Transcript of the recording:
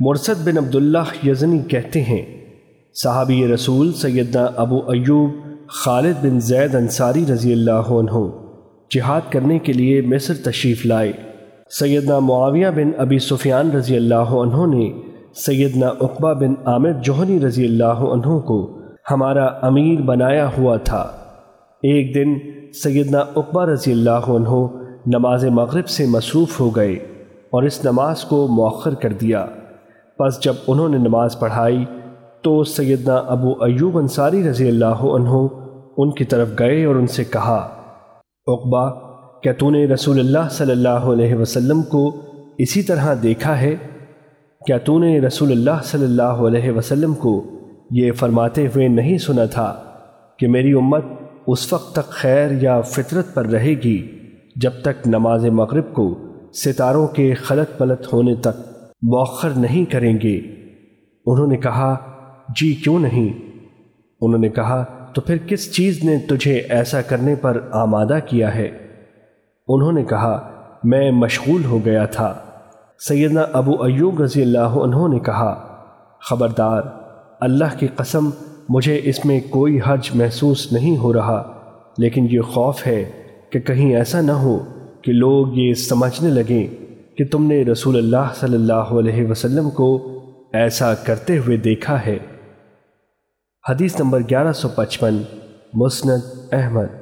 مرسد بن عبداللہ یزنی کہتے ہیں، صحابی رسول سیدنا ابو ایوب خالد بن زید انصاری رضی اللہ عنہ جہاد کرنے کے لیے مصر تشریف لائے۔ سیدنا معاویہ بن ابی سفیان رضی اللہ عنہ نے سیدنا اقبہ بن عامر جوہنی رضی اللہ عنہ کو ہمارا امیر بنایا ہوا تھا۔ ایک دن سیدنا اقبہ رضی اللہ عنہ نماز مغرب سے مصروف ہو گئے اور اس نماز کو مؤخر کر دیا۔ کو پس جب انہوں نے نماز پڑھائی تو سیدنا ابو ایوب انصاری رضی اللہ عنہ ان کی طرف گئے اور ان سے کہا اقبا کیا تو نے رسول اللہ صلی اللہ علیہ وسلم کو اسی طرح دیکھا ہے؟ کیا تو نے رسول اللہ صلی اللہ علیہ وسلم کو یہ فرماتے ہوئے نہیں سنا تھا کہ میری امت اس وقت تک خیر یا فطرت پر رہے گی جب تک نماز مغرب کو ستاروں کے خلط پلط ہونے تک رہے مؤخر نہیں کریں گے۔ انہوں نے کہا جی کیوں نہیں؟ انہوں نے کہا، تو پھر کس چیز نے تجھے ایسا کرنے پر آمادہ کیا ہے؟ انہوں نے کہا، میں مشغول ہو گیا تھا۔ سیدنا ابو ایوب رضی اللہ عنہ نے کہا، خبردار، اللہ کی قسم، مجھے اس میں کہ تم نے رسول اللہ صلی اللہ علیہ وسلم کو ایسا کرتے ہوئے دیکھا ہے۔ حدیث نمبر گیارہ سو پچپن کہ احمد۔